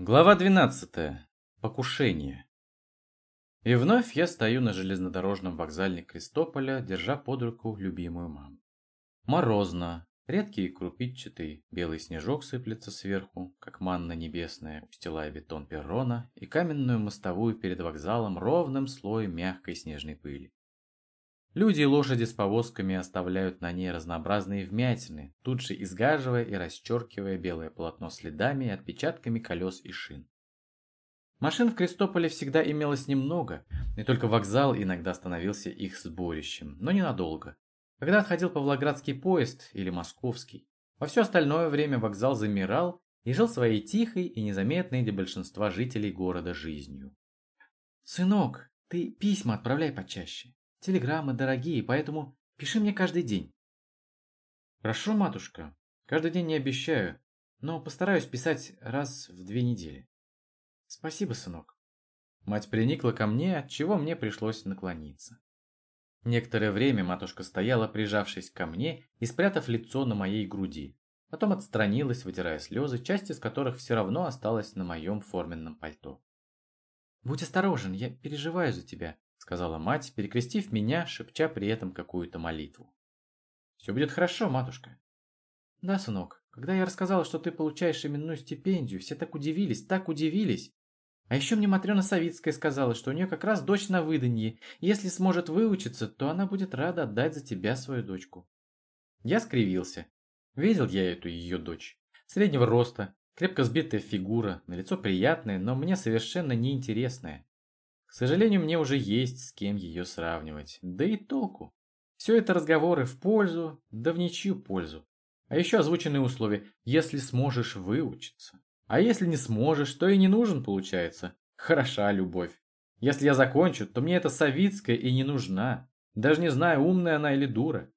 Глава 12. Покушение. И вновь я стою на железнодорожном вокзале Крестополя, держа под руку любимую маму. Морозно, редкий крупичатый белый снежок сыплется сверху, как манна небесная, устилая бетон перрона и каменную мостовую перед вокзалом ровным слоем мягкой снежной пыли. Люди и лошади с повозками оставляют на ней разнообразные вмятины, тут же изгаживая и расчеркивая белое полотно следами и отпечатками колес и шин. Машин в Крестополе всегда имелось немного, и только вокзал иногда становился их сборищем, но ненадолго. Когда отходил Павлоградский поезд или Московский, во все остальное время вокзал замирал и жил своей тихой и незаметной для большинства жителей города жизнью. «Сынок, ты письма отправляй почаще. Телеграммы дорогие, поэтому пиши мне каждый день. Хорошо, матушка. Каждый день не обещаю, но постараюсь писать раз в две недели. Спасибо, сынок. Мать приникла ко мне, от чего мне пришлось наклониться. Некоторое время матушка стояла, прижавшись ко мне и спрятав лицо на моей груди. Потом отстранилась, вытирая слезы, часть из которых все равно осталась на моем форменном пальто. «Будь осторожен, я переживаю за тебя сказала мать, перекрестив меня, шепча при этом какую-то молитву. «Все будет хорошо, матушка». «Да, сынок, когда я рассказала, что ты получаешь именную стипендию, все так удивились, так удивились. А еще мне Матрена Савицкая сказала, что у нее как раз дочь на выданье, если сможет выучиться, то она будет рада отдать за тебя свою дочку». Я скривился. Видел я эту ее дочь. Среднего роста, крепко сбитая фигура, на лицо приятное, но мне совершенно неинтересное. Сожалению, мне уже есть с кем ее сравнивать. Да и толку. Все это разговоры в пользу, да в ничью пользу. А еще озвученные условия, если сможешь выучиться. А если не сможешь, то и не нужен, получается. Хороша любовь. Если я закончу, то мне эта Савицкая и не нужна. Даже не знаю, умная она или дура.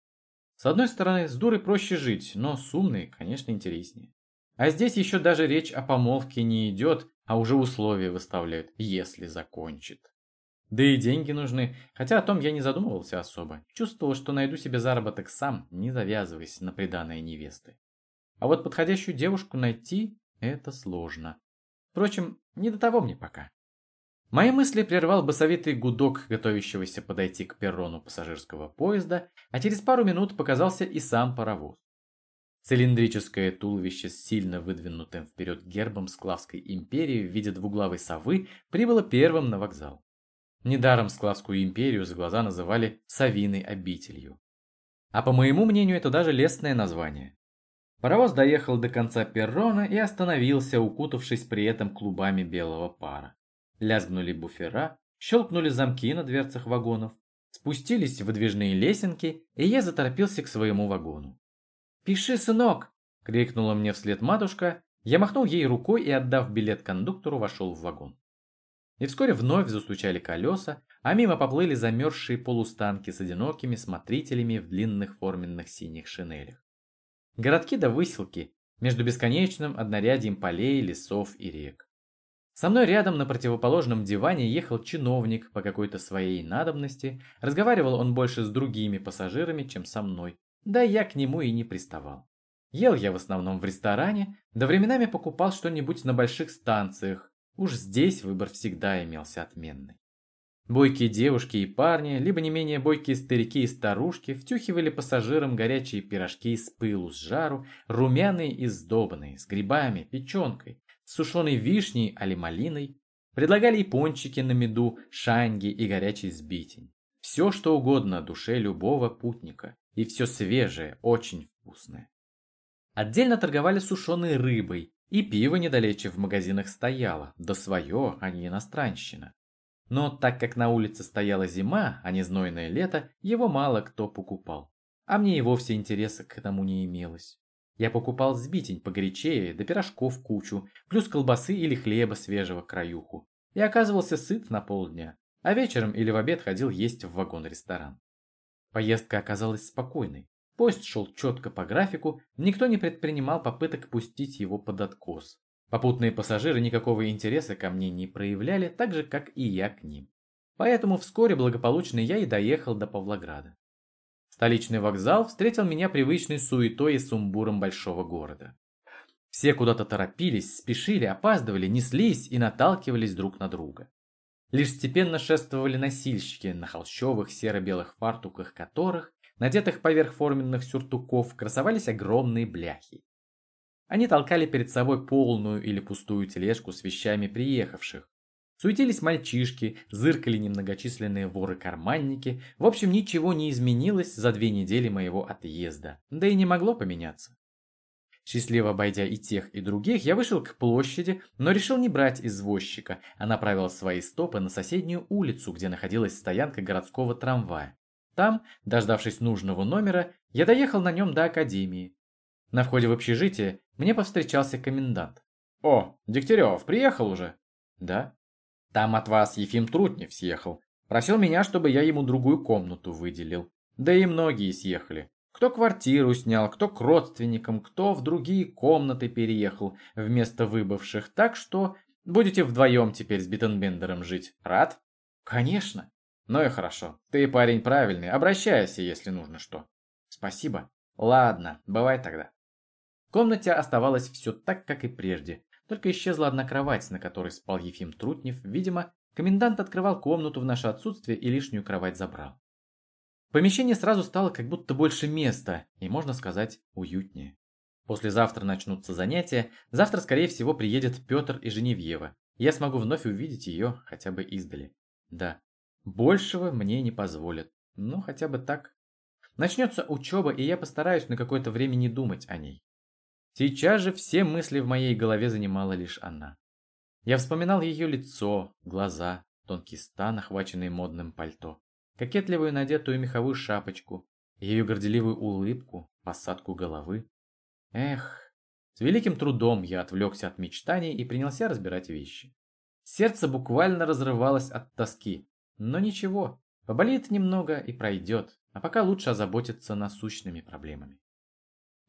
С одной стороны, с дурой проще жить, но с умной, конечно, интереснее. А здесь еще даже речь о помолвке не идет, а уже условия выставляют, если закончит. Да и деньги нужны, хотя о том я не задумывался особо. Чувствовал, что найду себе заработок сам, не завязываясь на приданное невесты. А вот подходящую девушку найти – это сложно. Впрочем, не до того мне пока. Мои мысли прервал басовитый гудок, готовящегося подойти к перрону пассажирского поезда, а через пару минут показался и сам паровоз. Цилиндрическое туловище с сильно выдвинутым вперед гербом Склавской империи в виде двуглавой совы прибыло первым на вокзал. Недаром Склавскую империю за глаза называли «совиной обителью». А по моему мнению, это даже лестное название. Паровоз доехал до конца перрона и остановился, укутавшись при этом клубами белого пара. Лязгнули буфера, щелкнули замки на дверцах вагонов, спустились выдвижные лесенки, и я заторопился к своему вагону. «Пиши, сынок!» – крикнула мне вслед матушка. Я махнул ей рукой и, отдав билет кондуктору, вошел в вагон. И вскоре вновь застучали колеса, а мимо поплыли замерзшие полустанки с одинокими смотрителями в длинных форменных синих шинелях. Городки до выселки, между бесконечным однорядием полей, лесов и рек. Со мной рядом на противоположном диване ехал чиновник по какой-то своей надобности, разговаривал он больше с другими пассажирами, чем со мной, да я к нему и не приставал. Ел я в основном в ресторане, да временами покупал что-нибудь на больших станциях. Уж здесь выбор всегда имелся отменный. Бойкие девушки и парни, либо не менее бойкие старики и старушки втюхивали пассажирам горячие пирожки с пылу, с жару, румяные и сдобанные, с грибами, печенкой, с сушеной вишней али малиной. Предлагали и пончики на меду, шанги и горячий сбитень. Все, что угодно душе любого путника. И все свежее, очень вкусное. Отдельно торговали сушеной рыбой, и пиво недалече в магазинах стояло, да свое, а не иностранщина. Но так как на улице стояла зима, а не знойное лето, его мало кто покупал. А мне и вовсе интереса к этому не имелось. Я покупал сбитень погорячее, да пирожков кучу, плюс колбасы или хлеба свежего краюху. И оказывался сыт на полдня, а вечером или в обед ходил есть в вагон-ресторан. Поездка оказалась спокойной. Поезд шел четко по графику, никто не предпринимал попыток пустить его под откос. Попутные пассажиры никакого интереса ко мне не проявляли, так же, как и я к ним. Поэтому вскоре благополучно я и доехал до Павлограда. Столичный вокзал встретил меня привычной суетой и сумбуром большого города. Все куда-то торопились, спешили, опаздывали, неслись и наталкивались друг на друга. Лишь степенно шествовали носильщики на холщовых серо-белых фартуках которых, надетых поверх форменных сюртуков, красовались огромные бляхи. Они толкали перед собой полную или пустую тележку с вещами приехавших. Суетились мальчишки, зыркали немногочисленные воры-карманники. В общем, ничего не изменилось за две недели моего отъезда, да и не могло поменяться. Счастливо обойдя и тех, и других, я вышел к площади, но решил не брать извозчика, а направил свои стопы на соседнюю улицу, где находилась стоянка городского трамвая. Там, дождавшись нужного номера, я доехал на нем до академии. На входе в общежитие мне повстречался комендант. «О, Дегтярев, приехал уже?» «Да». «Там от вас Ефим Трутнев съехал. Просил меня, чтобы я ему другую комнату выделил. Да и многие съехали. Кто квартиру снял, кто к родственникам, кто в другие комнаты переехал вместо выбывших. Так что будете вдвоем теперь с Биттенбендером жить. Рад? Конечно. Ну и хорошо. Ты парень правильный. Обращайся, если нужно что. Спасибо. Ладно, бывай тогда. В комнате оставалось все так, как и прежде. Только исчезла одна кровать, на которой спал Ефим Трутнев. Видимо, комендант открывал комнату в наше отсутствие и лишнюю кровать забрал. Помещение сразу стало как будто больше места и, можно сказать, уютнее. Послезавтра начнутся занятия, завтра, скорее всего, приедет Петр и Женевьева. Я смогу вновь увидеть ее хотя бы издали. Да, большего мне не позволят. Ну, хотя бы так. Начнется учеба, и я постараюсь на какое-то время не думать о ней. Сейчас же все мысли в моей голове занимала лишь она. Я вспоминал ее лицо, глаза, тонкий стан, охваченный модным пальто кокетливую надетую меховую шапочку, ее горделивую улыбку, посадку головы. Эх, с великим трудом я отвлекся от мечтаний и принялся разбирать вещи. Сердце буквально разрывалось от тоски, но ничего, поболит немного и пройдет, а пока лучше озаботиться насущными проблемами.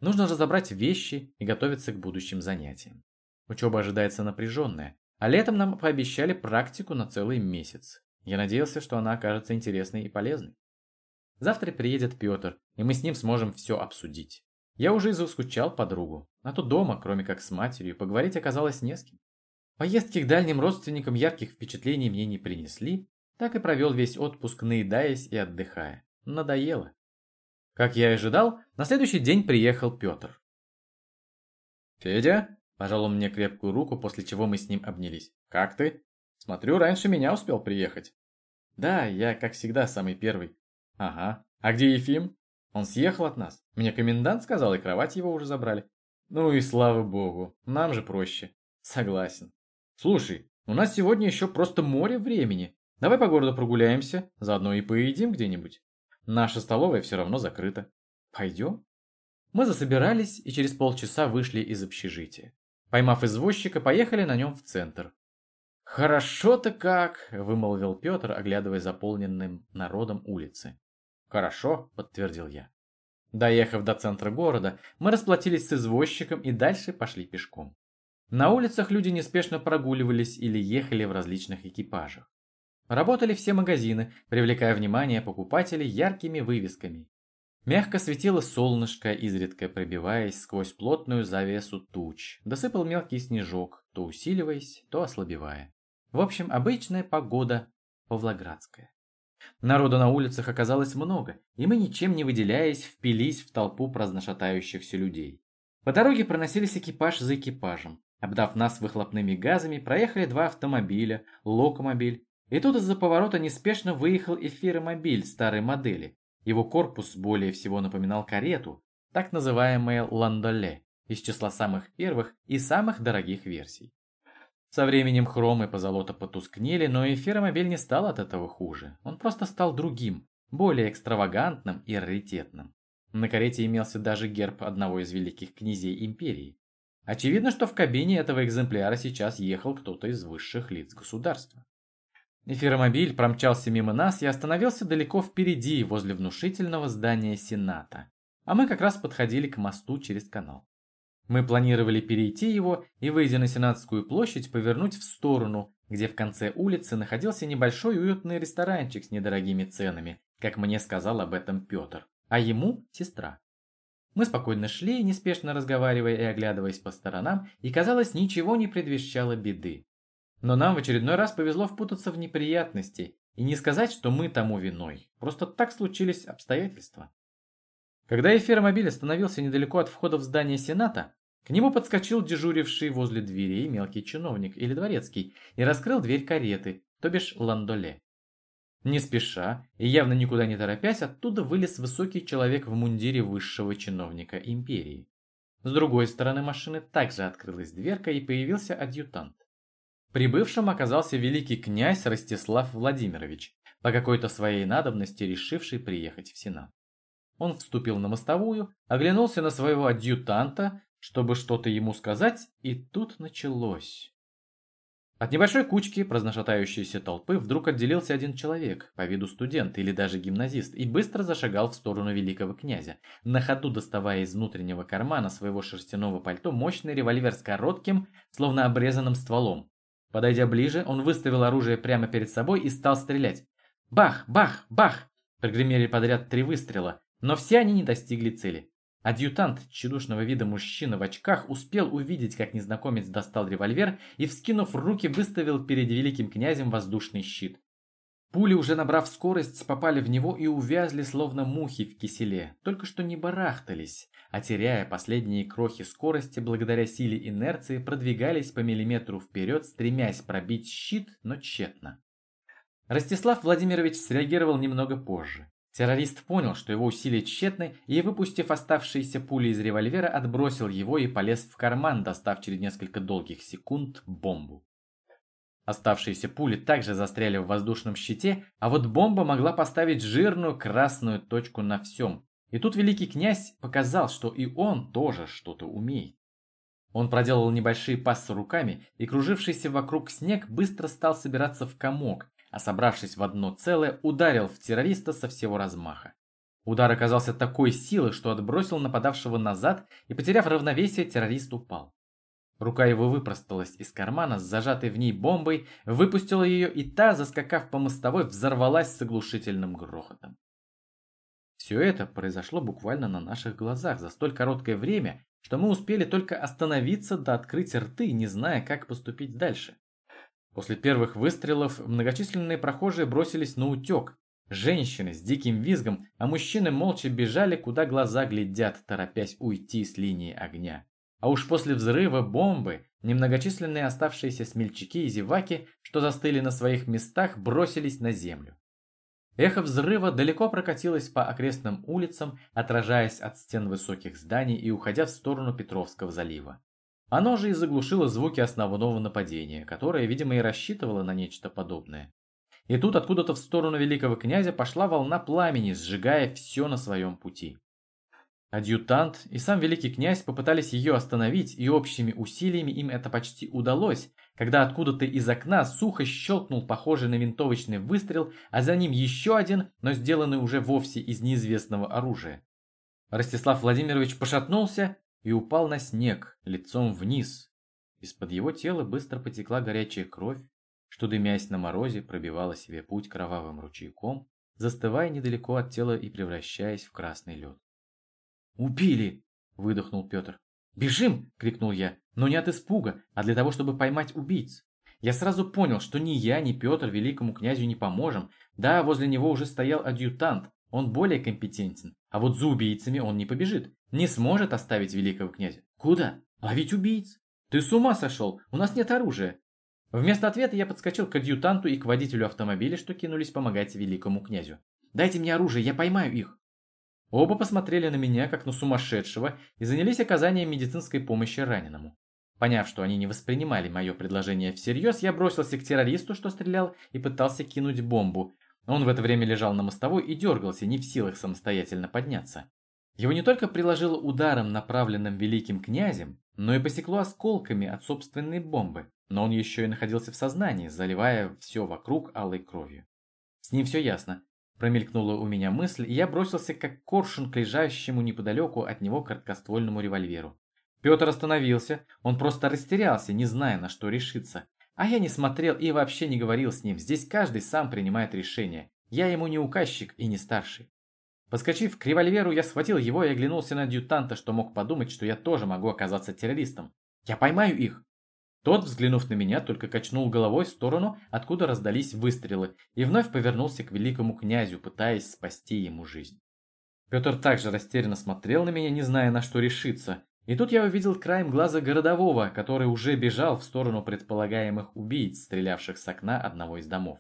Нужно разобрать вещи и готовиться к будущим занятиям. Учеба ожидается напряженная, а летом нам пообещали практику на целый месяц. Я надеялся, что она окажется интересной и полезной. Завтра приедет Петр, и мы с ним сможем все обсудить. Я уже и заскучал подругу, а то дома, кроме как с матерью, поговорить оказалось не с кем. Поездки к дальним родственникам ярких впечатлений мне не принесли, так и провел весь отпуск, наедаясь и отдыхая. Надоело. Как я и ожидал, на следующий день приехал Петр. «Федя?» – пожал он мне крепкую руку, после чего мы с ним обнялись. «Как ты?» Смотрю, раньше меня успел приехать. Да, я, как всегда, самый первый. Ага. А где Ефим? Он съехал от нас. Мне комендант сказал, и кровать его уже забрали. Ну и слава богу, нам же проще. Согласен. Слушай, у нас сегодня еще просто море времени. Давай по городу прогуляемся, заодно и поедим где-нибудь. Наша столовая все равно закрыта. Пойдем? Мы засобирались и через полчаса вышли из общежития. Поймав извозчика, поехали на нем в центр. «Хорошо-то как!» – вымолвил Петр, оглядывая заполненным народом улицы. «Хорошо», – подтвердил я. Доехав до центра города, мы расплатились с извозчиком и дальше пошли пешком. На улицах люди неспешно прогуливались или ехали в различных экипажах. Работали все магазины, привлекая внимание покупателей яркими вывесками. Мягко светило солнышко, изредка пробиваясь сквозь плотную завесу туч. Досыпал мелкий снежок, то усиливаясь, то ослабевая. В общем, обычная погода павлоградская. Народу на улицах оказалось много, и мы, ничем не выделяясь, впились в толпу праздношатающихся людей. По дороге проносились экипаж за экипажем. Обдав нас выхлопными газами, проехали два автомобиля, локомобиль. И тут из-за поворота неспешно выехал эфиромобиль старой модели. Его корпус более всего напоминал карету, так называемое ландоле, из числа самых первых и самых дорогих версий. Со временем хром и позолота потускнели, но эфиромобиль не стал от этого хуже. Он просто стал другим, более экстравагантным и раритетным. На карете имелся даже герб одного из великих князей империи. Очевидно, что в кабине этого экземпляра сейчас ехал кто-то из высших лиц государства. Эфиромобиль промчался мимо нас и остановился далеко впереди, возле внушительного здания Сената. А мы как раз подходили к мосту через канал. Мы планировали перейти его и, выйдя на Сенатскую площадь, повернуть в сторону, где в конце улицы находился небольшой уютный ресторанчик с недорогими ценами, как мне сказал об этом Петр, а ему сестра. Мы спокойно шли, неспешно разговаривая и оглядываясь по сторонам, и, казалось, ничего не предвещало беды. Но нам в очередной раз повезло впутаться в неприятности, и не сказать, что мы тому виной. Просто так случились обстоятельства. Когда эфиромобиль остановился недалеко от входа в здание Сената, к нему подскочил дежуривший возле дверей мелкий чиновник или дворецкий и раскрыл дверь кареты, то бишь ландоле. Не спеша и явно никуда не торопясь, оттуда вылез высокий человек в мундире высшего чиновника империи. С другой стороны машины также открылась дверка и появился адъютант. Прибывшим оказался великий князь Ростислав Владимирович, по какой-то своей надобности решивший приехать в Сенат. Он вступил на мостовую, оглянулся на своего адъютанта, чтобы что-то ему сказать, и тут началось. От небольшой кучки разношатающейся толпы вдруг отделился один человек, по виду студент или даже гимназист, и быстро зашагал в сторону великого князя, на ходу доставая из внутреннего кармана своего шерстяного пальто мощный револьвер с коротким, словно обрезанным стволом. Подойдя ближе, он выставил оружие прямо перед собой и стал стрелять. Бах, бах, бах! Прогремели подряд три выстрела, но все они не достигли цели. Адъютант, тщедушного вида мужчина в очках, успел увидеть, как незнакомец достал револьвер и, вскинув руки, выставил перед великим князем воздушный щит. Пули, уже набрав скорость, попали в него и увязли, словно мухи в киселе, только что не барахтались, а теряя последние крохи скорости, благодаря силе инерции, продвигались по миллиметру вперед, стремясь пробить щит, но тщетно. Ростислав Владимирович среагировал немного позже. Террорист понял, что его усилия тщетны, и, выпустив оставшиеся пули из револьвера, отбросил его и полез в карман, достав через несколько долгих секунд бомбу. Оставшиеся пули также застряли в воздушном щите, а вот бомба могла поставить жирную красную точку на всем. И тут великий князь показал, что и он тоже что-то умеет. Он проделал небольшие пассы руками, и кружившийся вокруг снег быстро стал собираться в комок, а собравшись в одно целое, ударил в террориста со всего размаха. Удар оказался такой силы, что отбросил нападавшего назад, и, потеряв равновесие, террорист упал. Рука его выпросталась из кармана с зажатой в ней бомбой, выпустила ее, и та, заскакав по мостовой, взорвалась с оглушительным грохотом. Все это произошло буквально на наших глазах за столь короткое время, что мы успели только остановиться до открыть рты, не зная, как поступить дальше. После первых выстрелов многочисленные прохожие бросились на утек. Женщины с диким визгом, а мужчины молча бежали, куда глаза глядят, торопясь уйти с линии огня. А уж после взрыва бомбы немногочисленные оставшиеся смельчаки и зеваки, что застыли на своих местах, бросились на землю. Эхо взрыва далеко прокатилось по окрестным улицам, отражаясь от стен высоких зданий и уходя в сторону Петровского залива. Оно же и заглушило звуки основного нападения, которое, видимо, и рассчитывало на нечто подобное. И тут откуда-то в сторону великого князя пошла волна пламени, сжигая все на своем пути. Адъютант и сам великий князь попытались ее остановить, и общими усилиями им это почти удалось, когда откуда-то из окна сухо щелкнул похожий на винтовочный выстрел, а за ним еще один, но сделанный уже вовсе из неизвестного оружия. Ростислав Владимирович пошатнулся и упал на снег, лицом вниз. Из-под его тела быстро потекла горячая кровь, что, дымясь на морозе, пробивала себе путь кровавым ручейком, застывая недалеко от тела и превращаясь в красный лед. «Убили!» – выдохнул Петр. «Бежим!» – крикнул я, но не от испуга, а для того, чтобы поймать убийц. Я сразу понял, что ни я, ни Петр великому князю не поможем. Да, возле него уже стоял адъютант, он более компетентен, а вот за убийцами он не побежит. Не сможет оставить великого князя. Куда? Ловить убийц? Ты с ума сошел? У нас нет оружия. Вместо ответа я подскочил к адъютанту и к водителю автомобиля, что кинулись помогать великому князю. «Дайте мне оружие, я поймаю их!» Оба посмотрели на меня, как на сумасшедшего, и занялись оказанием медицинской помощи раненому. Поняв, что они не воспринимали мое предложение всерьез, я бросился к террористу, что стрелял, и пытался кинуть бомбу. Он в это время лежал на мостовой и дергался, не в силах самостоятельно подняться. Его не только приложило ударом, направленным великим князем, но и посекло осколками от собственной бомбы, но он еще и находился в сознании, заливая все вокруг алой кровью. С ним все ясно. Промелькнула у меня мысль, и я бросился как коршун к лежащему неподалеку от него короткоствольному револьверу. Петр остановился, он просто растерялся, не зная, на что решиться. А я не смотрел и вообще не говорил с ним, здесь каждый сам принимает решение. Я ему не указчик и не старший. Подскочив к револьверу, я схватил его и оглянулся на адъютанта, что мог подумать, что я тоже могу оказаться террористом. Я поймаю их. Тот, взглянув на меня, только качнул головой в сторону, откуда раздались выстрелы, и вновь повернулся к великому князю, пытаясь спасти ему жизнь. Петр также растерянно смотрел на меня, не зная, на что решиться. И тут я увидел краем глаза городового, который уже бежал в сторону предполагаемых убийц, стрелявших с окна одного из домов.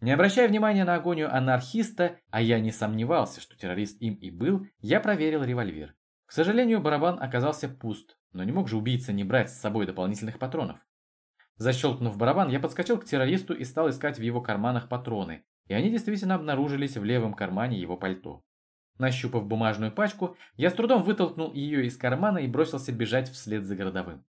Не обращая внимания на агонию анархиста, а я не сомневался, что террорист им и был, я проверил револьвер. К сожалению, барабан оказался пуст, но не мог же убийца не брать с собой дополнительных патронов. Защелкнув барабан, я подскочил к террористу и стал искать в его карманах патроны, и они действительно обнаружились в левом кармане его пальто. Нащупав бумажную пачку, я с трудом вытолкнул ее из кармана и бросился бежать вслед за городовым.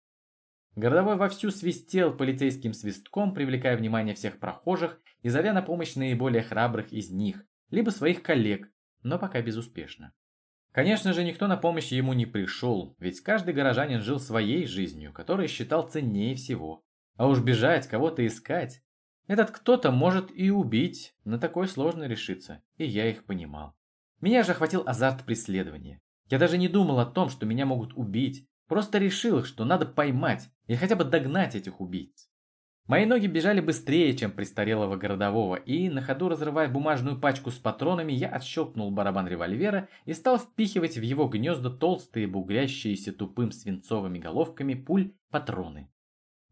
Городовой вовсю свистел полицейским свистком, привлекая внимание всех прохожих и зовя на помощь наиболее храбрых из них, либо своих коллег, но пока безуспешно. Конечно же, никто на помощь ему не пришел, ведь каждый горожанин жил своей жизнью, которую считал ценнее всего. А уж бежать, кого-то искать. Этот кто-то может и убить, на такое сложно решиться, и я их понимал. Меня же охватил азарт преследования. Я даже не думал о том, что меня могут убить, Просто решил, что надо поймать или хотя бы догнать этих убийц. Мои ноги бежали быстрее, чем престарелого городового, и, на ходу разрывая бумажную пачку с патронами, я отщелкнул барабан револьвера и стал впихивать в его гнезда толстые, бугрящиеся тупым свинцовыми головками пуль патроны.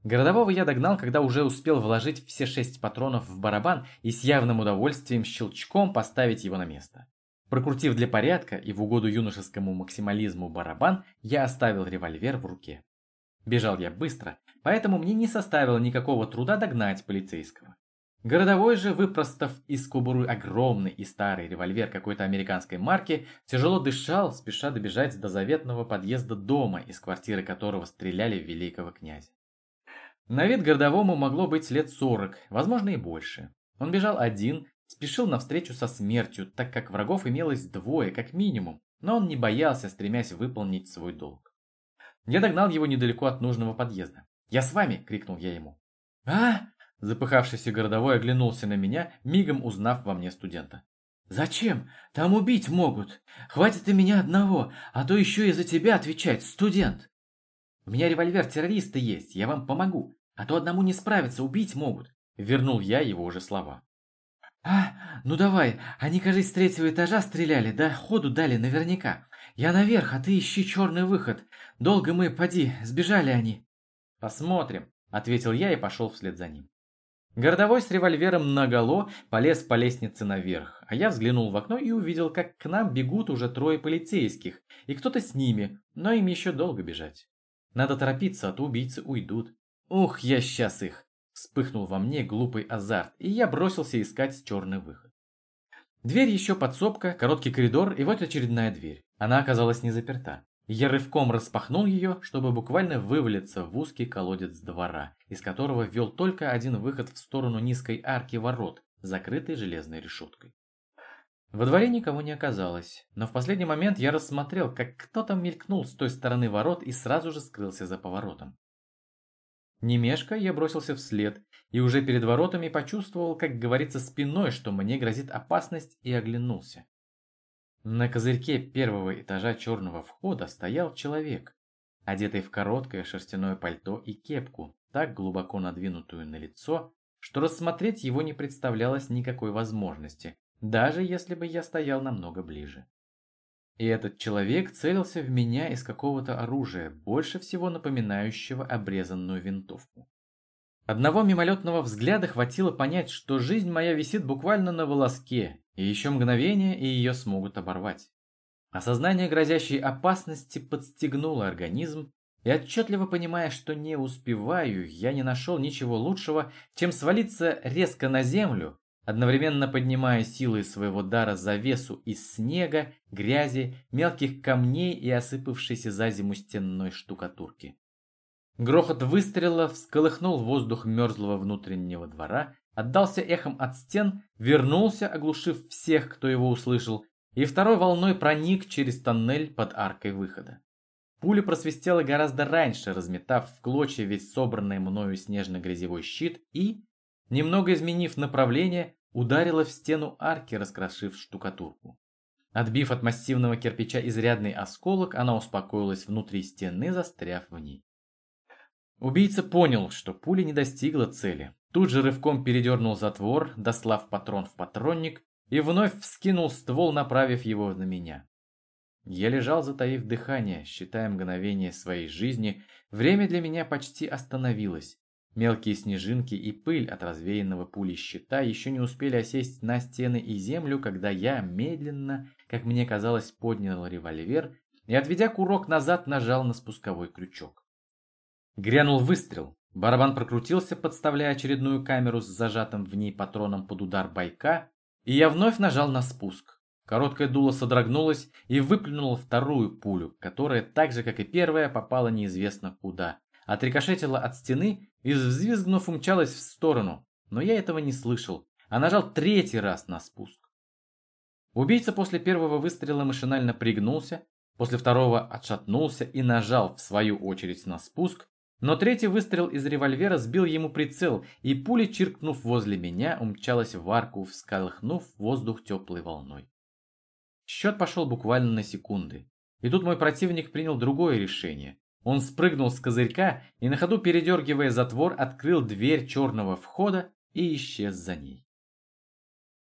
Городового я догнал, когда уже успел вложить все шесть патронов в барабан и с явным удовольствием щелчком поставить его на место. Прокрутив для порядка и в угоду юношескому максимализму барабан, я оставил револьвер в руке. Бежал я быстро, поэтому мне не составило никакого труда догнать полицейского. Городовой же, выпростав из кобуры огромный и старый револьвер какой-то американской марки, тяжело дышал, спеша добежать до заветного подъезда дома, из квартиры которого стреляли в великого князя. На вид городовому могло быть лет сорок, возможно и больше. Он бежал один, спешил навстречу со смертью, так как врагов имелось двое, как минимум, но он не боялся, стремясь выполнить свой долг. Я догнал его недалеко от нужного подъезда. «Я с вами!» – крикнул я ему. «А?» – запыхавшийся городовой оглянулся на меня, мигом узнав во мне студента. «Зачем? Там убить могут. Хватит и меня одного, а то еще и за тебя отвечать, студент!» «У меня револьвер террориста есть, я вам помогу, а то одному не справиться, убить могут!» Вернул я его уже слова. «А, ну давай, они, кажись, с третьего этажа стреляли, да ходу дали наверняка. Я наверх, а ты ищи черный выход. Долго мы, поди, сбежали они». «Посмотрим», — ответил я и пошел вслед за ним. Городовой с револьвером наголо полез по лестнице наверх, а я взглянул в окно и увидел, как к нам бегут уже трое полицейских, и кто-то с ними, но им еще долго бежать. Надо торопиться, а то убийцы уйдут. Ух, я сейчас их. Вспыхнул во мне глупый азарт, и я бросился искать черный выход. Дверь еще подсобка, короткий коридор, и вот очередная дверь. Она оказалась не заперта. Я рывком распахнул ее, чтобы буквально вывалиться в узкий колодец двора, из которого вел только один выход в сторону низкой арки ворот, закрытой железной решеткой. Во дворе никого не оказалось, но в последний момент я рассмотрел, как кто-то мелькнул с той стороны ворот и сразу же скрылся за поворотом. Не мешкая, я бросился вслед и уже перед воротами почувствовал, как говорится спиной, что мне грозит опасность, и оглянулся. На козырьке первого этажа черного входа стоял человек, одетый в короткое шерстяное пальто и кепку, так глубоко надвинутую на лицо, что рассмотреть его не представлялось никакой возможности, даже если бы я стоял намного ближе. И этот человек целился в меня из какого-то оружия, больше всего напоминающего обрезанную винтовку. Одного мимолетного взгляда хватило понять, что жизнь моя висит буквально на волоске, и еще мгновение, и ее смогут оборвать. Осознание грозящей опасности подстегнуло организм, и отчетливо понимая, что не успеваю, я не нашел ничего лучшего, чем свалиться резко на землю одновременно поднимая силой своего дара завесу из снега, грязи, мелких камней и осыпавшейся за зиму стенной штукатурки. Грохот выстрела всколыхнул воздух мерзлого внутреннего двора, отдался эхом от стен, вернулся, оглушив всех, кто его услышал, и второй волной проник через тоннель под аркой выхода. Пуля просвистела гораздо раньше, разметав в клочья весь собранный мною снежно-грязевой щит и, немного изменив направление, ударила в стену арки, раскрошив штукатурку. Отбив от массивного кирпича изрядный осколок, она успокоилась внутри стены, застряв в ней. Убийца понял, что пуля не достигла цели. Тут же рывком передернул затвор, дослав патрон в патронник, и вновь вскинул ствол, направив его на меня. Я лежал, затаив дыхание, считая мгновение своей жизни. Время для меня почти остановилось. Мелкие снежинки и пыль от развеянного пули щита еще не успели осесть на стены и землю, когда я медленно, как мне казалось, поднял револьвер и, отведя курок назад, нажал на спусковой крючок. Грянул выстрел. Барабан прокрутился, подставляя очередную камеру с зажатым в ней патроном под удар байка, и я вновь нажал на спуск. Короткое дуло содрогнулось и выплюнуло вторую пулю, которая, так же как и первая, попала неизвестно куда. Отрикошетила от стены и, взвизгнув, умчалась в сторону. Но я этого не слышал, а нажал третий раз на спуск. Убийца после первого выстрела машинально пригнулся, после второго отшатнулся и нажал, в свою очередь, на спуск, но третий выстрел из револьвера сбил ему прицел, и пуля, чиркнув возле меня, умчалась в арку, всколыхнув воздух теплой волной. Счет пошел буквально на секунды. И тут мой противник принял другое решение. Он спрыгнул с козырька и на ходу, передергивая затвор, открыл дверь черного входа и исчез за ней.